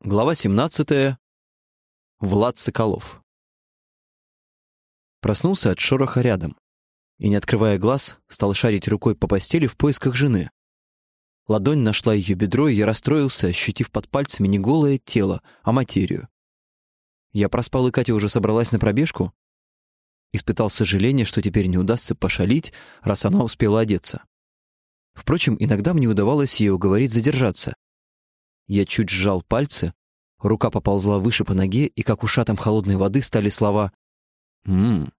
Глава 17. Влад Соколов. Проснулся от шороха рядом и, не открывая глаз, стал шарить рукой по постели в поисках жены. Ладонь нашла ее бедро, и я расстроился, ощутив под пальцами не голое тело, а материю. Я проспал, и Катя уже собралась на пробежку. Испытал сожаление, что теперь не удастся пошалить, раз она успела одеться. Впрочем, иногда мне удавалось ее уговорить задержаться, я чуть сжал пальцы, рука поползла выше по ноге, и как ушатом холодной воды стали слова «Ммм,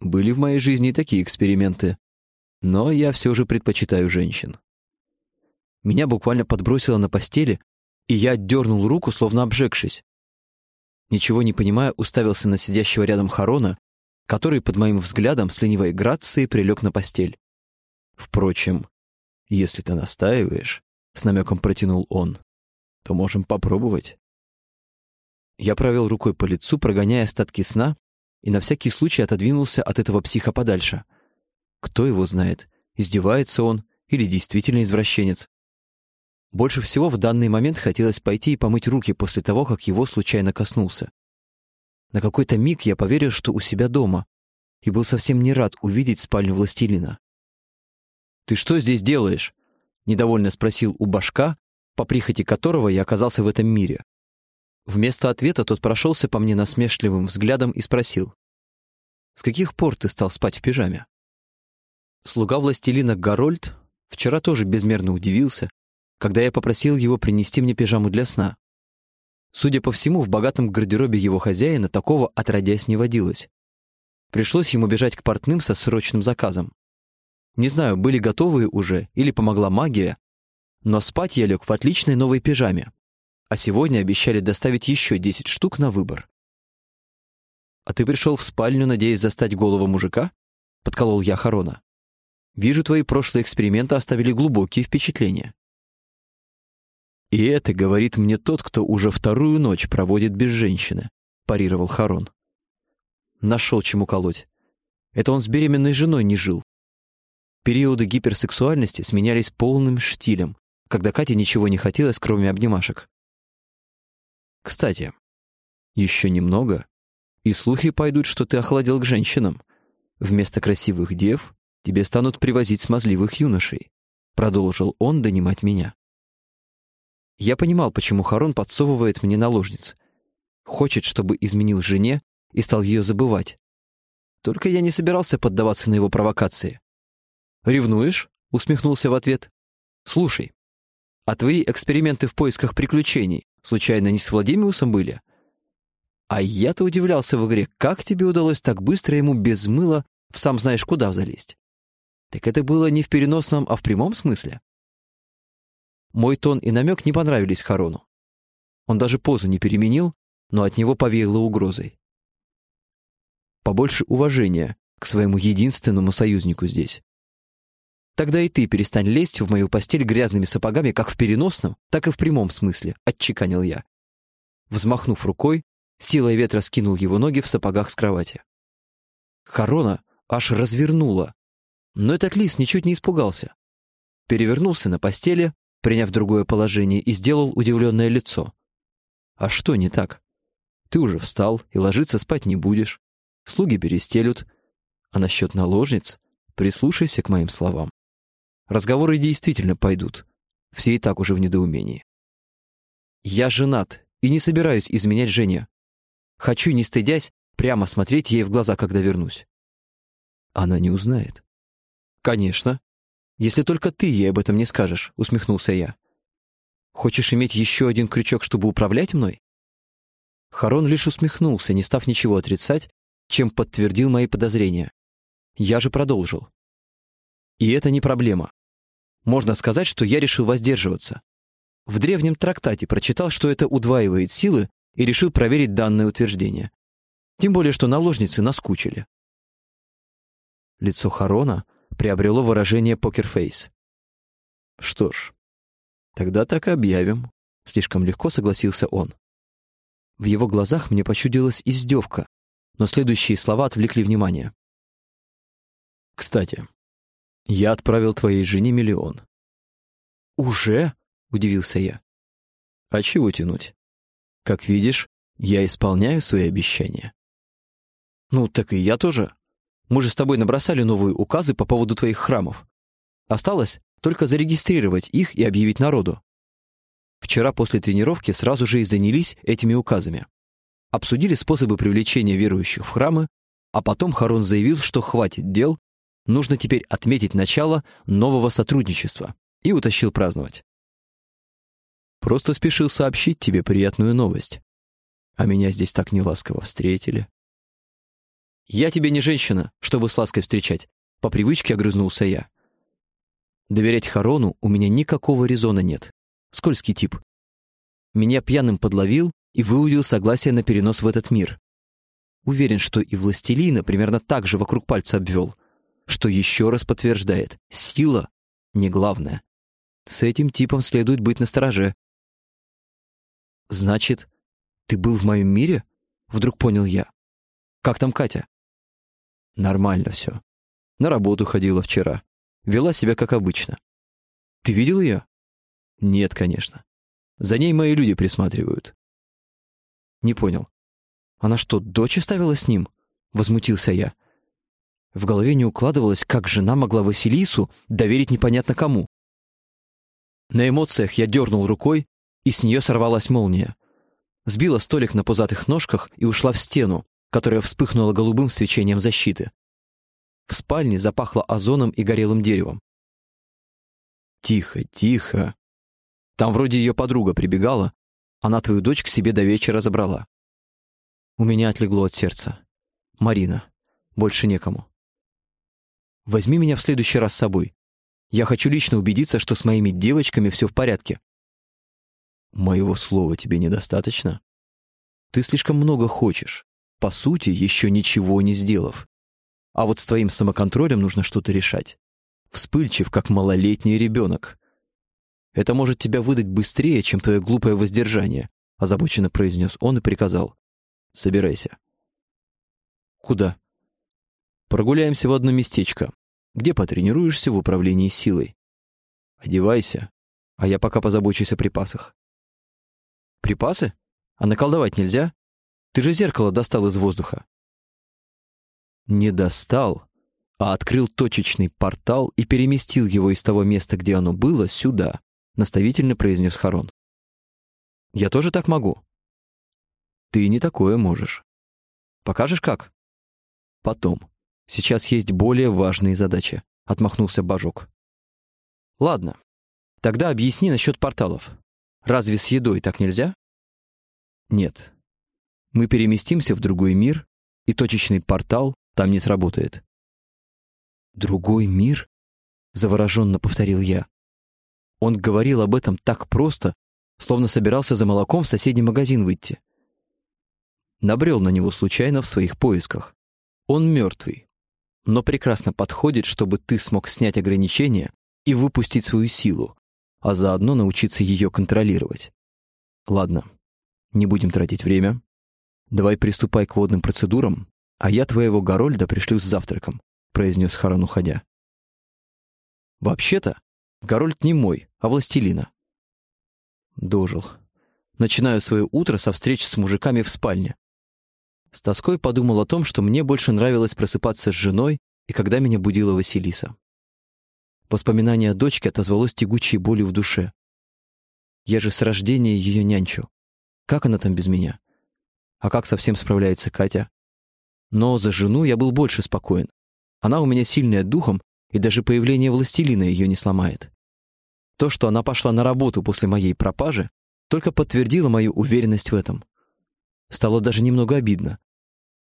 были в моей жизни такие эксперименты, но я все же предпочитаю женщин». Меня буквально подбросило на постели, и я отдернул руку, словно обжегшись. Ничего не понимая, уставился на сидящего рядом Харона, который, под моим взглядом, с ленивой грацией прилег на постель. «Впрочем, если ты настаиваешь», — с намеком протянул он, то можем попробовать. Я провел рукой по лицу, прогоняя остатки сна, и на всякий случай отодвинулся от этого психа подальше. Кто его знает, издевается он или действительно извращенец. Больше всего в данный момент хотелось пойти и помыть руки после того, как его случайно коснулся. На какой-то миг я поверил, что у себя дома, и был совсем не рад увидеть спальню властелина. «Ты что здесь делаешь?» — недовольно спросил у башка, по прихоти которого я оказался в этом мире. Вместо ответа тот прошелся по мне насмешливым взглядом и спросил. «С каких пор ты стал спать в пижаме?» Слуга властелина Гарольд вчера тоже безмерно удивился, когда я попросил его принести мне пижаму для сна. Судя по всему, в богатом гардеробе его хозяина такого отродясь не водилось. Пришлось ему бежать к портным со срочным заказом. Не знаю, были готовые уже или помогла магия, но спать я лег в отличной новой пижаме. А сегодня обещали доставить еще 10 штук на выбор. «А ты пришел в спальню, надеясь застать голого мужика?» — подколол я Харона. «Вижу, твои прошлые эксперименты оставили глубокие впечатления». «И это говорит мне тот, кто уже вторую ночь проводит без женщины», — парировал Харон. Нашел чему колоть. Это он с беременной женой не жил. Периоды гиперсексуальности сменялись полным штилем, когда Кате ничего не хотелось, кроме обнимашек. Кстати, еще немного, и слухи пойдут, что ты охладил к женщинам. Вместо красивых дев тебе станут привозить смазливых юношей. Продолжил он донимать меня. Я понимал, почему Харон подсовывает мне наложниц. Хочет, чтобы изменил жене и стал ее забывать. Только я не собирался поддаваться на его провокации. «Ревнуешь?» — усмехнулся в ответ. «Слушай, а твои эксперименты в поисках приключений случайно не с Владимиусом были? А я-то удивлялся в игре, как тебе удалось так быстро ему без мыла в сам знаешь куда залезть. Так это было не в переносном, а в прямом смысле? Мой тон и намек не понравились Харону. Он даже позу не переменил, но от него повеяло угрозой. Побольше уважения к своему единственному союзнику здесь. Тогда и ты перестань лезть в мою постель грязными сапогами как в переносном, так и в прямом смысле», — отчеканил я. Взмахнув рукой, силой ветра скинул его ноги в сапогах с кровати. Харона аж развернула, но этот лис ничуть не испугался. Перевернулся на постели, приняв другое положение, и сделал удивленное лицо. «А что не так? Ты уже встал и ложиться спать не будешь. Слуги перестелют. А насчет наложниц прислушайся к моим словам. Разговоры действительно пойдут. Все и так уже в недоумении. Я женат и не собираюсь изменять Жене. Хочу, не стыдясь, прямо смотреть ей в глаза, когда вернусь. Она не узнает. Конечно. Если только ты ей об этом не скажешь, усмехнулся я. Хочешь иметь еще один крючок, чтобы управлять мной? Харон лишь усмехнулся, не став ничего отрицать, чем подтвердил мои подозрения. Я же продолжил. И это не проблема. Можно сказать, что я решил воздерживаться. В древнем трактате прочитал, что это удваивает силы, и решил проверить данное утверждение. Тем более, что наложницы наскучили. Лицо Харона приобрело выражение покерфейс. Что ж, тогда так и объявим. Слишком легко согласился он. В его глазах мне почудилась издевка, но следующие слова отвлекли внимание. Кстати, я отправил твоей жене миллион. Уже? Удивился я. А чего тянуть? Как видишь, я исполняю свои обещания. Ну, так и я тоже. Мы же с тобой набросали новые указы по поводу твоих храмов. Осталось только зарегистрировать их и объявить народу. Вчера после тренировки сразу же и занялись этими указами. Обсудили способы привлечения верующих в храмы, а потом Харон заявил, что хватит дел, нужно теперь отметить начало нового сотрудничества, и утащил праздновать. Просто спешил сообщить тебе приятную новость. А меня здесь так неласково встретили. «Я тебе не женщина, чтобы с лаской встречать», — по привычке огрызнулся я. Доверять Харону у меня никакого резона нет. Скользкий тип. Меня пьяным подловил и выудил согласие на перенос в этот мир. Уверен, что и властелина примерно так же вокруг пальца обвел, что еще раз подтверждает, сила не главное. С этим типом следует быть настороже. «Значит, ты был в моем мире?» — вдруг понял я. «Как там Катя?» «Нормально все. На работу ходила вчера. Вела себя как обычно. Ты видел ее?» «Нет, конечно. За ней мои люди присматривают». «Не понял. Она что, дочь оставила с ним?» — возмутился я. В голове не укладывалось, как жена могла Василису доверить непонятно кому. На эмоциях я дернул рукой, и с нее сорвалась молния. Сбила столик на пузатых ножках и ушла в стену, которая вспыхнула голубым свечением защиты. В спальне запахло озоном и горелым деревом. «Тихо, тихо. Там вроде ее подруга прибегала, она твою дочь к себе до вечера забрала». У меня отлегло от сердца. «Марина. Больше некому. Возьми меня в следующий раз с собой. Я хочу лично убедиться, что с моими девочками все в порядке. Моего слова тебе недостаточно? Ты слишком много хочешь, по сути, еще ничего не сделав. А вот с твоим самоконтролем нужно что-то решать. Вспыльчив, как малолетний ребенок. Это может тебя выдать быстрее, чем твое глупое воздержание, озабоченно произнес он и приказал. Собирайся. Куда? Прогуляемся в одно местечко, где потренируешься в управлении силой. Одевайся, а я пока позабочусь о припасах. Припасы? А наколдовать нельзя? Ты же зеркало достал из воздуха. Не достал, а открыл точечный портал и переместил его из того места, где оно было, сюда, наставительно произнес Харон. Я тоже так могу. Ты не такое можешь. Покажешь как? Потом. Сейчас есть более важные задачи, отмахнулся Бажок. Ладно. Тогда объясни насчет порталов. Разве с едой так нельзя? Нет. Мы переместимся в другой мир, и точечный портал там не сработает. «Другой мир?» — завороженно повторил я. Он говорил об этом так просто, словно собирался за молоком в соседний магазин выйти. Набрел на него случайно в своих поисках. Он мертвый, но прекрасно подходит, чтобы ты смог снять ограничения и выпустить свою силу, а заодно научиться ее контролировать. Ладно, не будем тратить время. Давай приступай к водным процедурам, а я твоего Горольда пришлю с завтраком, произнес Харон, уходя. Вообще-то, Горольд не мой, а властелина. Дожил. Начинаю свое утро со встреч с мужиками в спальне. С тоской подумал о том, что мне больше нравилось просыпаться с женой и когда меня будила Василиса. Воспоминание о дочке отозвалось тягучей болью в душе. Я же с рождения ее нянчу. Как она там без меня? А как совсем справляется Катя? Но за жену я был больше спокоен. Она у меня сильная духом, и даже появление властелина ее не сломает. То, что она пошла на работу после моей пропажи, только подтвердило мою уверенность в этом. Стало даже немного обидно.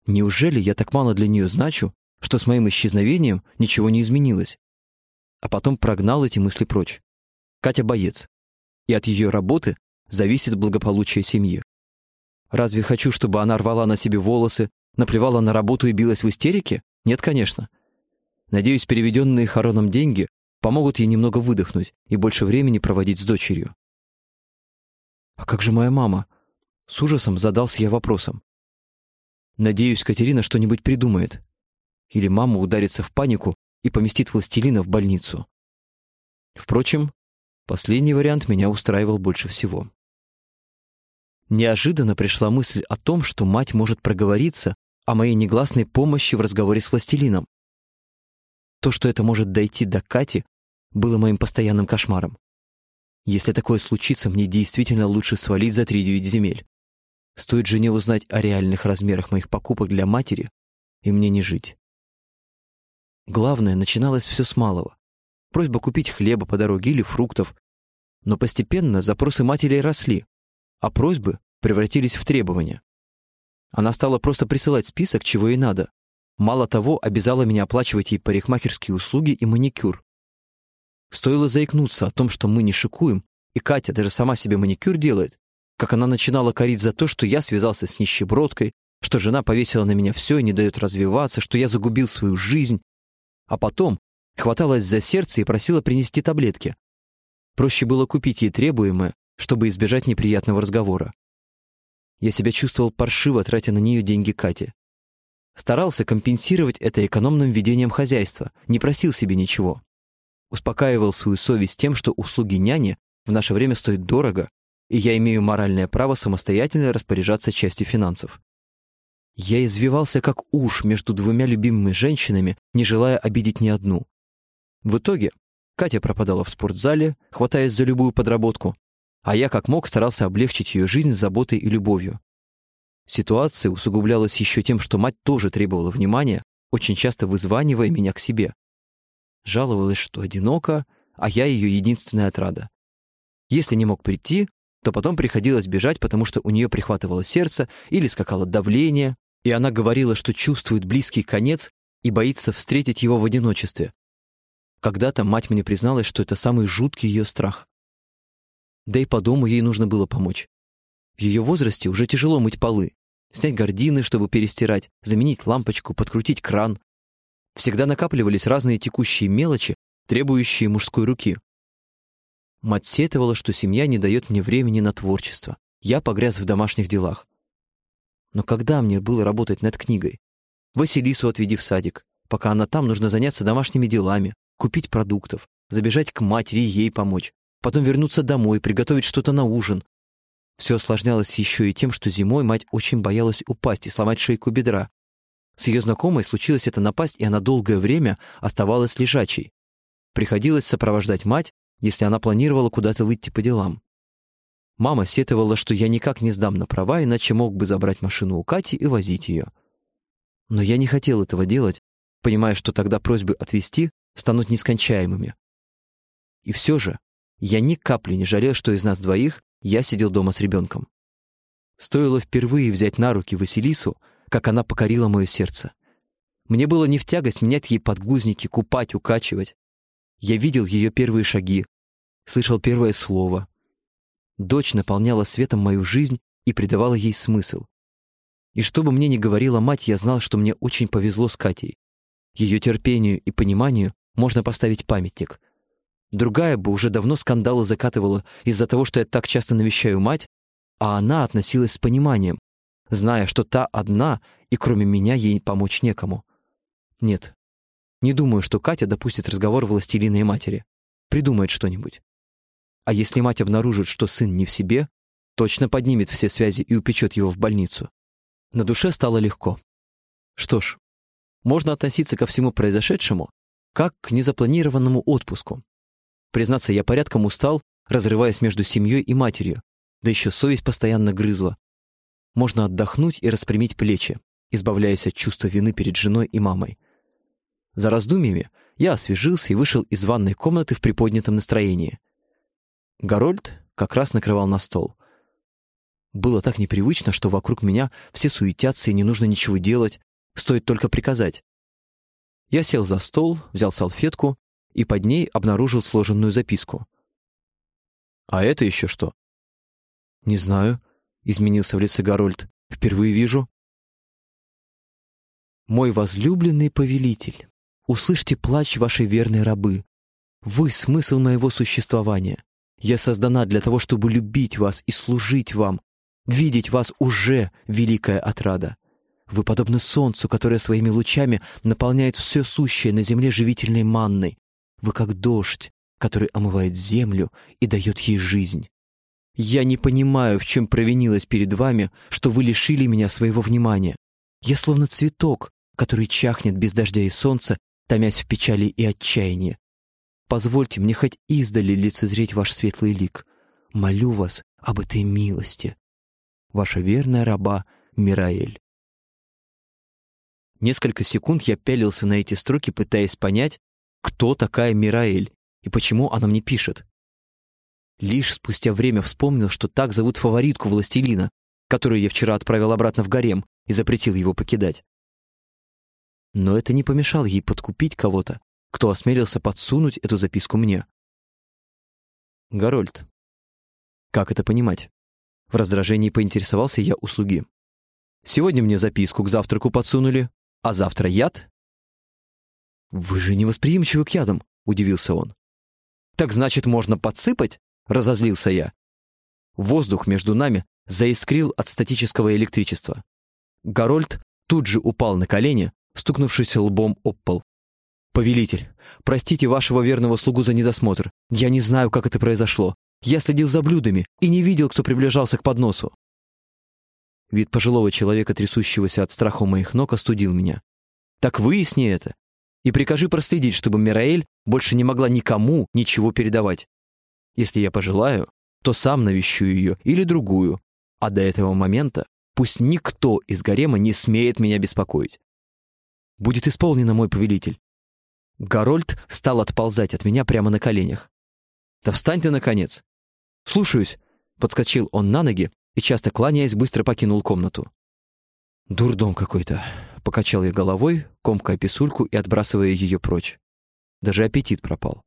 Неужели я так мало для нее значу, что с моим исчезновением ничего не изменилось? а потом прогнал эти мысли прочь. Катя боец, и от ее работы зависит благополучие семьи. Разве хочу, чтобы она рвала на себе волосы, наплевала на работу и билась в истерике? Нет, конечно. Надеюсь, переведенные Хароном деньги помогут ей немного выдохнуть и больше времени проводить с дочерью. «А как же моя мама?» С ужасом задался я вопросом. Надеюсь, Катерина что-нибудь придумает. Или мама ударится в панику и поместит властелина в больницу. Впрочем, последний вариант меня устраивал больше всего. Неожиданно пришла мысль о том, что мать может проговориться о моей негласной помощи в разговоре с властелином. То, что это может дойти до Кати, было моим постоянным кошмаром. Если такое случится, мне действительно лучше свалить за три девять земель. Стоит жене узнать о реальных размерах моих покупок для матери, и мне не жить. Главное, начиналось все с малого. Просьба купить хлеба по дороге или фруктов. Но постепенно запросы матери росли, а просьбы превратились в требования. Она стала просто присылать список, чего ей надо. Мало того, обязала меня оплачивать ей парикмахерские услуги и маникюр. Стоило заикнуться о том, что мы не шикуем, и Катя даже сама себе маникюр делает, как она начинала корить за то, что я связался с нищебродкой, что жена повесила на меня все и не дает развиваться, что я загубил свою жизнь. А потом хваталась за сердце и просила принести таблетки. Проще было купить ей требуемое, чтобы избежать неприятного разговора. Я себя чувствовал паршиво, тратя на нее деньги Кате. Старался компенсировать это экономным ведением хозяйства, не просил себе ничего успокаивал свою совесть тем, что услуги няни в наше время стоят дорого, и я имею моральное право самостоятельно распоряжаться частью финансов. Я извивался как уж между двумя любимыми женщинами, не желая обидеть ни одну. В итоге Катя пропадала в спортзале, хватаясь за любую подработку, а я как мог старался облегчить ее жизнь заботой и любовью. Ситуация усугублялась еще тем, что мать тоже требовала внимания, очень часто вызванивая меня к себе. Жаловалась, что одинока, а я ее единственная отрада. Если не мог прийти, то потом приходилось бежать, потому что у нее прихватывало сердце или скакало давление, и она говорила, что чувствует близкий конец и боится встретить его в одиночестве. Когда-то мать мне призналась, что это самый жуткий ее страх. Да и по дому ей нужно было помочь. В ее возрасте уже тяжело мыть полы, снять гардины, чтобы перестирать, заменить лампочку, подкрутить кран, Всегда накапливались разные текущие мелочи, требующие мужской руки. Мать сетовала, что семья не дает мне времени на творчество. Я погряз в домашних делах. Но когда мне было работать над книгой? Василису отведи в садик. Пока она там, нужно заняться домашними делами, купить продуктов, забежать к матери ей помочь, потом вернуться домой, приготовить что-то на ужин. Все осложнялось еще и тем, что зимой мать очень боялась упасть и сломать шейку бедра, с ее знакомой случилась эта напасть, и она долгое время оставалась лежачей. Приходилось сопровождать мать, если она планировала куда-то выйти по делам. Мама сетовала, что я никак не сдам на права, иначе мог бы забрать машину у Кати и возить ее. Но я не хотел этого делать, понимая, что тогда просьбы отвезти станут нескончаемыми. И все же я ни капли не жалел, что из нас двоих я сидел дома с ребенком. Стоило впервые взять на руки Василису, как она покорила мое сердце. Мне было не в тягость менять ей подгузники, купать, укачивать. Я видел ее первые шаги, слышал первое слово. Дочь наполняла светом мою жизнь и придавала ей смысл. И что бы мне ни говорила мать, я знал, что мне очень повезло с Катей. Ее терпению и пониманию можно поставить памятник. Другая бы уже давно скандалы закатывала из-за того, что я так часто навещаю мать, а она относилась с пониманием, зная, что та одна, и кроме меня ей помочь некому. Нет, не думаю, что Катя допустит разговор властелина матери. Придумает что-нибудь. А если мать обнаружит, что сын не в себе, точно поднимет все связи и упечет его в больницу. На душе стало легко. Что ж, можно относиться ко всему произошедшему как к незапланированному отпуску. Признаться, я порядком устал, разрываясь между семьей и матерью, да еще совесть постоянно грызла, можно отдохнуть и распрямить плечи, избавляясь от чувства вины перед женой и мамой. За раздумьями я освежился и вышел из ванной комнаты в приподнятом настроении. Гарольд как раз накрывал на стол. Было так непривычно, что вокруг меня все суетятся и не нужно ничего делать, стоит только приказать. Я сел за стол, взял салфетку и под ней обнаружил сложенную записку. «А это еще что?» «Не знаю», — изменился в лице Гарольд. «Впервые вижу». «Мой возлюбленный повелитель, услышьте плач вашей верной рабы. Вы — смысл моего существования. Я создана для того, чтобы любить вас и служить вам. Видеть вас уже великая отрада. Вы подобны солнцу, которое своими лучами наполняет все сущее на земле живительной манной. Вы как дождь, который омывает землю и дает ей жизнь. Я не понимаю, в чем провинилась перед вами, что вы лишили меня своего внимания. Я словно цветок, который чахнет без дождя и солнца, томясь в печали и отчаянии. Позвольте мне хоть издали лицезреть ваш светлый лик. Молю вас об этой милости. Ваша верная раба Мираэль. Несколько секунд я пялился на эти строки, пытаясь понять, кто такая Мираэль и почему она мне пишет. Лишь спустя время вспомнил, что так зовут фаворитку властелина, которую я вчера отправил обратно в гарем и запретил его покидать. Но это не помешало ей подкупить кого-то, кто осмелился подсунуть эту записку мне. Гарольд. Как это понимать? В раздражении поинтересовался я у слуги. Сегодня мне записку к завтраку подсунули, а завтра яд? Вы же невосприимчивы к ядам, удивился он. Так значит, можно подсыпать? Разозлился я. Воздух между нами заискрил от статического электричества. Гарольд тут же упал на колени, стукнувшись лбом об пол. «Повелитель, простите вашего верного слугу за недосмотр. Я не знаю, как это произошло. Я следил за блюдами и не видел, кто приближался к подносу». Вид пожилого человека, трясущегося от страха у моих ног, остудил меня. «Так выясни это и прикажи проследить, чтобы Мираэль больше не могла никому ничего передавать. Если я пожелаю, то сам навещу ее или другую, а до этого момента пусть никто из гарема не смеет меня беспокоить. Будет исполнено, мой повелитель. Гарольд стал отползать от меня прямо на коленях. «Да встань ты, наконец!» «Слушаюсь!» — подскочил он на ноги и, часто кланяясь, быстро покинул комнату. «Дурдом какой-то!» — покачал я головой, комкая писульку и отбрасывая ее прочь. Даже аппетит пропал.